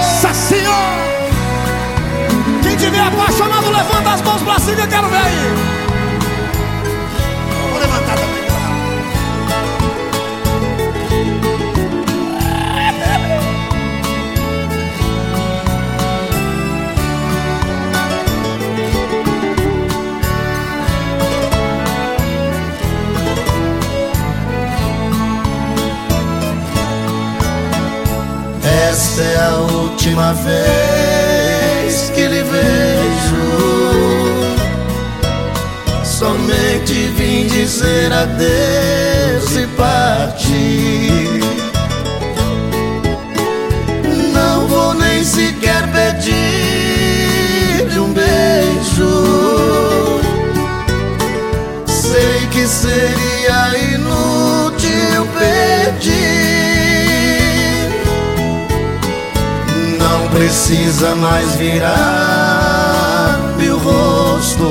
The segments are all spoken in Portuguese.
Nossa Senhora! Quem tiver apaixonado, levanta as mãos pra cima, eu quero ver aí. Esta é a última vez que lhe vejo. Somente vim dizer adeus e partir. Não vou nem sequer pedir um beijo. Sei que seria inútil pedir. Precisa mais virar meu rosto,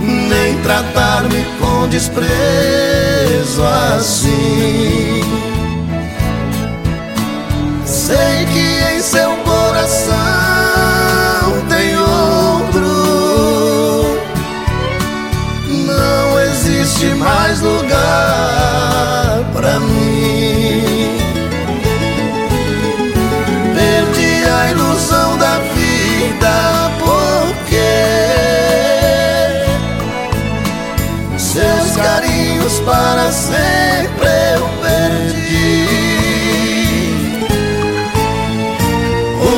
nem tratar-me com desprezo assim. Para sempre eu perdi.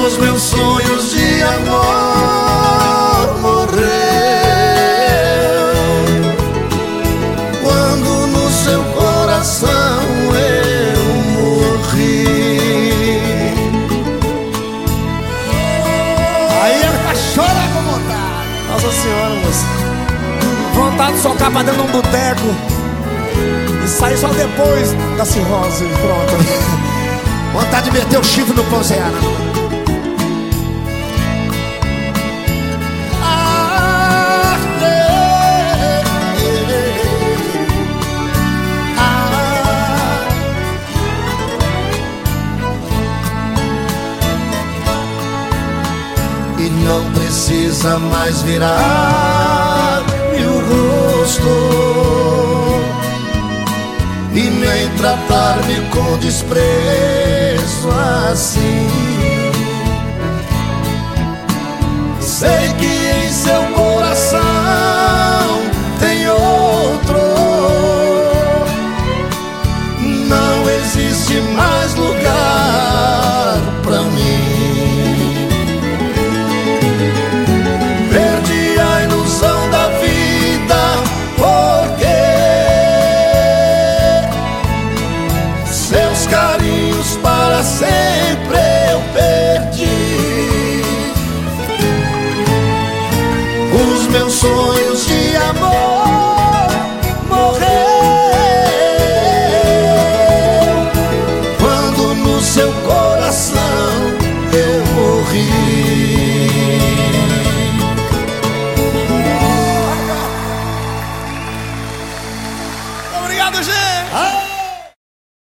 Os meus sonhos de amor morreu quando no seu coração eu morri. Aí ela tá chorando com vontade. Nossa Senhora, moça. Vontade de socar pra dentro de um boteco. Sair só depois da cirrose. Pronto. Vontade de meter o chifre no pão sem ara. Ah, ah. E não precisa mais virar meu rosto tratar-me com desprezo assim. Sei que em seu coração meus sonhos de amor morreu. Quando no seu corpo